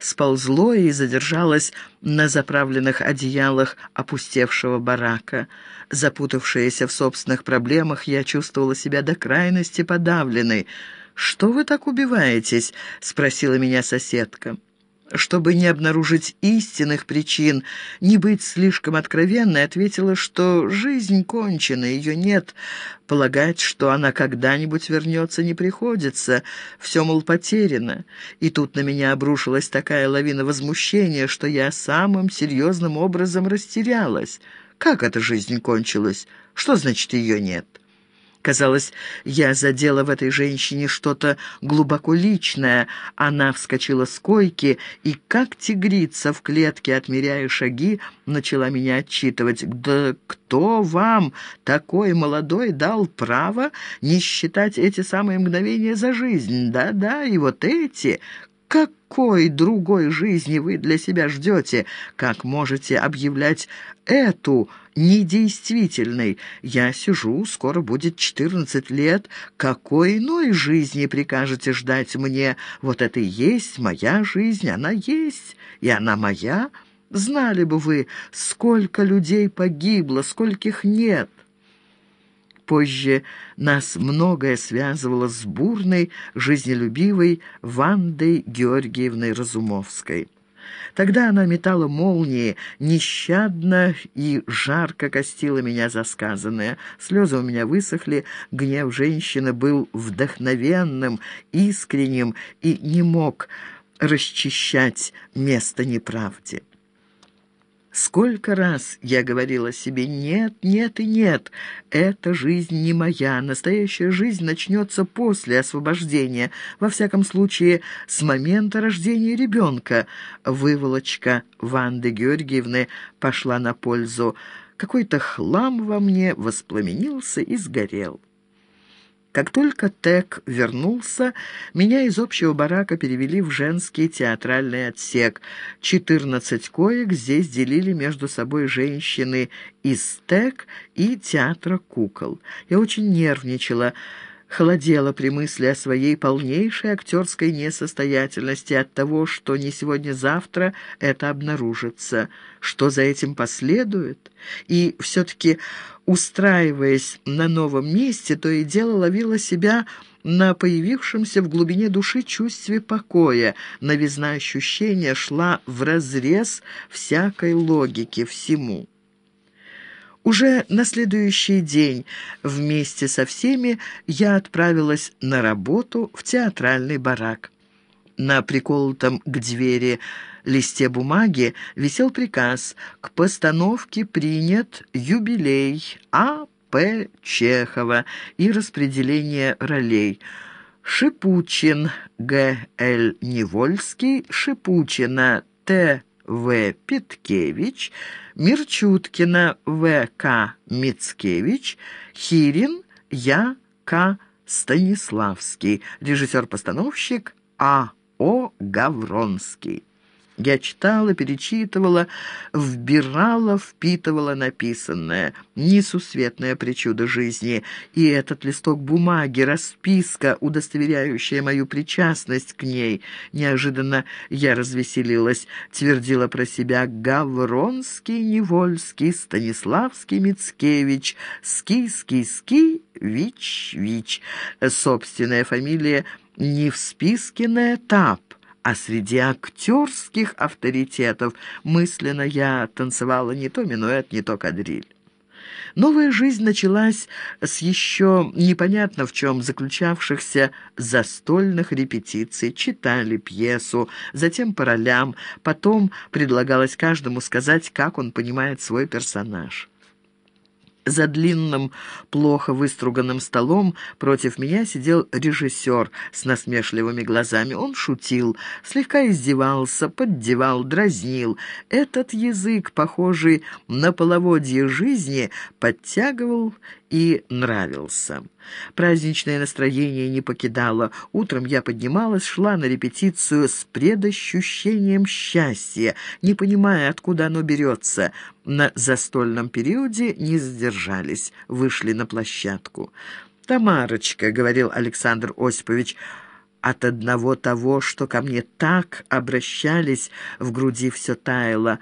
сползло и задержалось на заправленных одеялах опустевшего барака. Запутавшаяся в собственных проблемах, я чувствовала себя до крайности подавленной. «Что вы так убиваетесь?» — спросила меня соседка чтобы не обнаружить истинных причин, не быть слишком откровенной, ответила, что жизнь кончена, ее нет. Полагать, что она когда-нибудь вернется, не приходится. Все, мол, потеряно. И тут на меня обрушилась такая лавина возмущения, что я самым серьезным образом растерялась. Как эта жизнь кончилась? Что значит ее нет? Казалось, я задела в этой женщине что-то глубоко личное. Она вскочила с койки и, как тигрица в клетке, отмеряя шаги, начала меня отчитывать. «Да кто вам, такой молодой, дал право не считать эти самые мгновения за жизнь? Да-да, и вот эти...» Какой другой жизни вы для себя ждете? Как можете объявлять эту недействительной? Я сижу, скоро будет четырнадцать лет. Какой иной жизни прикажете ждать мне? Вот это и есть моя жизнь, она есть, и она моя. Знали бы вы, сколько людей погибло, скольких нет. Позже нас многое связывало с бурной, жизнелюбивой Вандой Георгиевной Разумовской. Тогда она метала молнии, нещадно и жарко костила меня за сказанное. Слезы у меня высохли, гнев женщины был вдохновенным, искренним и не мог расчищать место неправде. Сколько раз я говорила себе «нет, нет и нет, эта жизнь не моя, настоящая жизнь начнется после освобождения, во всяком случае, с момента рождения ребенка». Выволочка Ванды Георгиевны пошла на пользу. Какой-то хлам во мне воспламенился и сгорел. Как только Тек вернулся, меня из общего барака перевели в женский театральный отсек. Четырнадцать коек здесь делили между собой женщины из Тек и театра кукол. Я очень нервничала, холодела при мысли о своей полнейшей актерской несостоятельности от того, что не сегодня-завтра это обнаружится, что за этим последует. И все-таки, устраиваясь на новом месте, то и дело ловила себя на появившемся в глубине души чувстве покоя. Новизна ощущения шла вразрез всякой логики всему. Уже на следующий день вместе со всеми я отправилась на работу в театральный барак. На приколотом к двери листе бумаги висел приказ «К постановке принят юбилей А. П. Чехова и распределение ролей». Шипучин Г. Л. Невольский, Шипучина Т. В. Петкевич, Мирчуткина В. К. Мицкевич, Хирин Я. К. Станиславский, режиссер-постановщик А. О. Гавронский. Я читала, перечитывала, вбирала, впитывала написанное. Несусветное причуда жизни. И этот листок бумаги, расписка, удостоверяющая мою причастность к ней. Неожиданно я развеселилась, твердила про себя Гавронский, Невольский, Станиславский, Мицкевич, Ски, Ски, Ски, Вич, Вич. Собственная фамилия не в списке на этап а среди актерских авторитетов мысленно я танцевала не то минуэт, не то кадриль. Новая жизнь началась с еще непонятно в чем заключавшихся застольных репетиций. Читали пьесу, затем по ролям, потом предлагалось каждому сказать, как он понимает свой персонаж. За длинным, плохо выструганным столом против меня сидел режиссер с насмешливыми глазами. Он шутил, слегка издевался, поддевал, дразнил. Этот язык, похожий на половодье жизни, подтягивал и нравился. Праздничное настроение не покидало. Утром я поднималась, шла на репетицию с предощущением счастья, не понимая, откуда оно берется. На застольном периоде не сдержались, вышли на площадку. «Тамарочка», — говорил Александр Осипович, — От одного того, что ко мне так обращались, в груди все таяло,